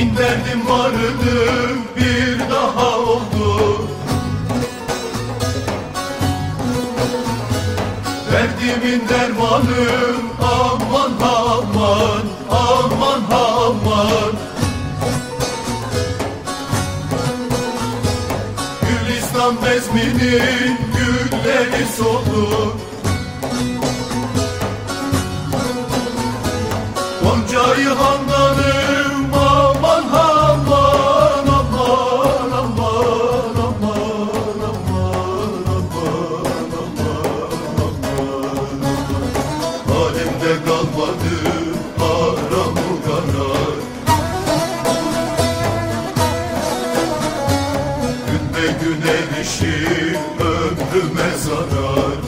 Bin derdim vardı bir daha oldu. Derdimin dermanım aman aman aman aman. Gülistan bezminin gülleri soldu. Goncayı hangi ve güneşi ömrüme zarar.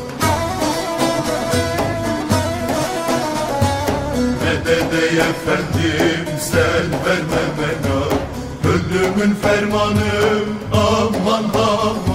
Meded ey efendim sen verme bana Ölümün fermanı aman aman.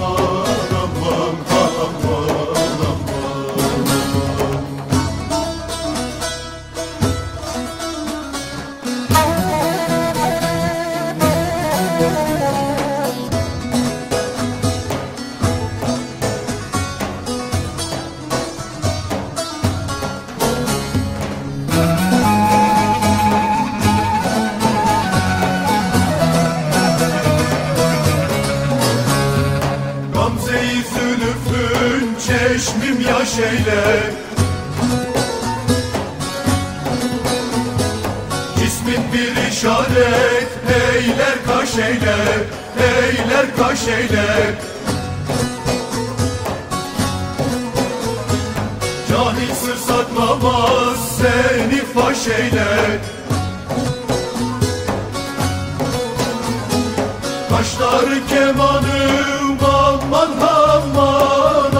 Çeşmim yaş eyler Cismin bir işaret eyler kaş eyler Eyler kaş eyler Cahil sır saklamaz seni faş eyler Kaşları kemanım aman aman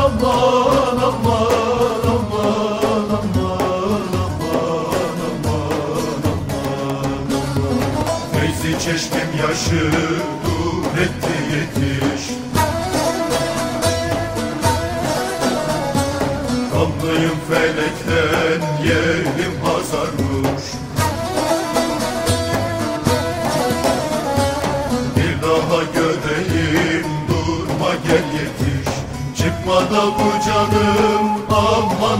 Feyzi çeşmim yaşı dur etti yetiş. Kanlıyım felekten yerim hazarmış. Bir daha göreyim durma gel yetiş. Çıkma da bu canım aman